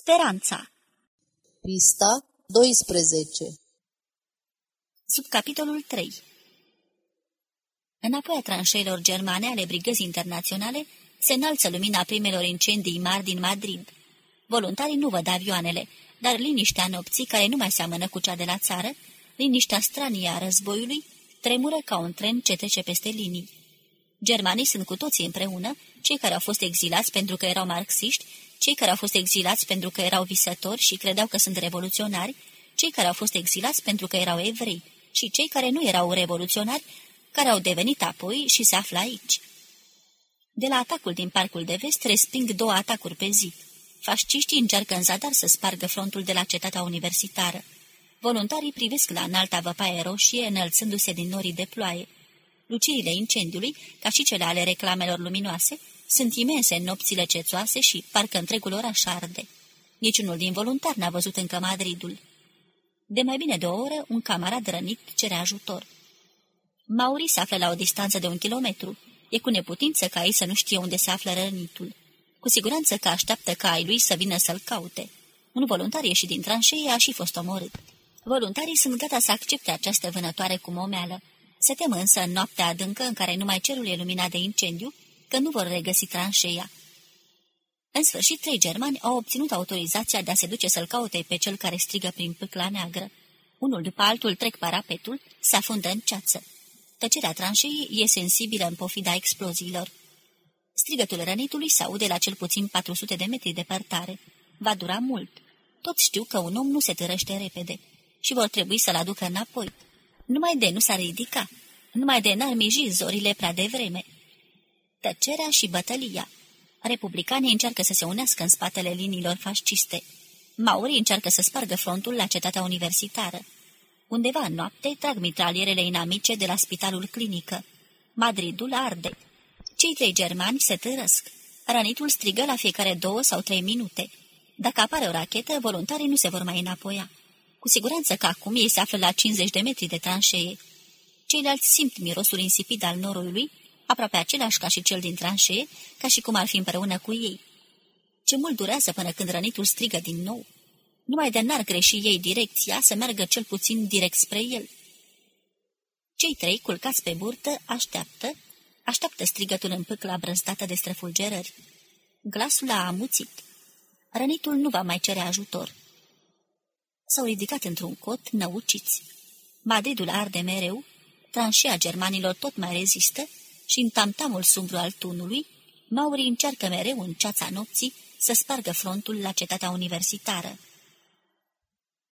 Speranța Pista 12 Subcapitolul 3 Înapoi a tranșeilor germane ale brigăzii internaționale se înalță lumina primelor incendii mari din Madrid. Voluntarii nu văd avioanele, dar liniștea nopții, care nu mai seamănă cu cea de la țară, liniștea stranie a războiului, tremură ca un tren ce trece peste linii. Germanii sunt cu toții împreună, cei care au fost exilați pentru că erau marxiști, cei care au fost exilați pentru că erau visători și credeau că sunt revoluționari, cei care au fost exilați pentru că erau evrei și cei care nu erau revoluționari, care au devenit apoi și se află aici. De la atacul din Parcul de Vest resping două atacuri pe zi. Fasciștii încearcă în zadar să spargă frontul de la cetatea universitară. Voluntarii privesc la înalta văpaie roșie înălțându-se din norii de ploaie. Lucirile incendiului, ca și cele ale reclamelor luminoase, sunt imense în nopțile cețoase și parcă întregul oraș arde. Niciunul din voluntari n-a văzut încă Madridul. De mai bine de o oră, un camarad rănit cere ajutor. Mauri se află la o distanță de un kilometru. E cu neputință ca ei să nu știe unde se află rănitul. Cu siguranță că așteaptă ca ai lui să vină să-l caute. Un voluntar ieșit din tranșee a și fost omorât. Voluntarii sunt gata să accepte această vânătoare cu momeală. Se tem însă în noaptea adâncă în care numai cerul e luminat de incendiu, că nu vor regăsi tranșeia. În sfârșit, trei germani au obținut autorizația de a se duce să-l caute pe cel care strigă prin pâcla neagră. Unul după altul trec parapetul, se afundă în ceață. Tăcerea tranșei e sensibilă în pofida exploziilor. Strigătul rănitului se aude la cel puțin 400 de metri departare. Va dura mult. Toți știu că un om nu se târăște repede și vor trebui să-l aducă înapoi. Numai de nu s-ar ridica, numai de n-ar miji zorile prea devreme. Tăcerea și bătălia. Republicanii încearcă să se unească în spatele liniilor fasciste. Maurii încearcă să spargă frontul la cetatea universitară. Undeva în noapte trag mitralierele inamice de la spitalul clinică. Madridul arde. Cei trei germani se târăsc. Rănitul strigă la fiecare două sau trei minute. Dacă apare o rachetă, voluntarii nu se vor mai înapoia. Cu siguranță că acum ei se află la 50 de metri de tranșee. Ceilalți simt mirosul insipid al norului, aproape același ca și cel din tranșee, ca și cum ar fi împreună cu ei. Ce mult durează până când rănitul strigă din nou. Numai de n-ar greși ei direcția să meargă cel puțin direct spre el. Cei trei, culcați pe burtă, așteaptă, așteaptă strigătul în pâcla brânstată de străfulgerări. Glasul a amuțit. Rănitul nu va mai cere ajutor. S-au ridicat într-un cot, năuciți. Madridul arde mereu, tranșea germanilor tot mai rezistă și în tamtamul sumbru al tunului, Maurii încearcă mereu în ceața nopții să spargă frontul la cetatea universitară.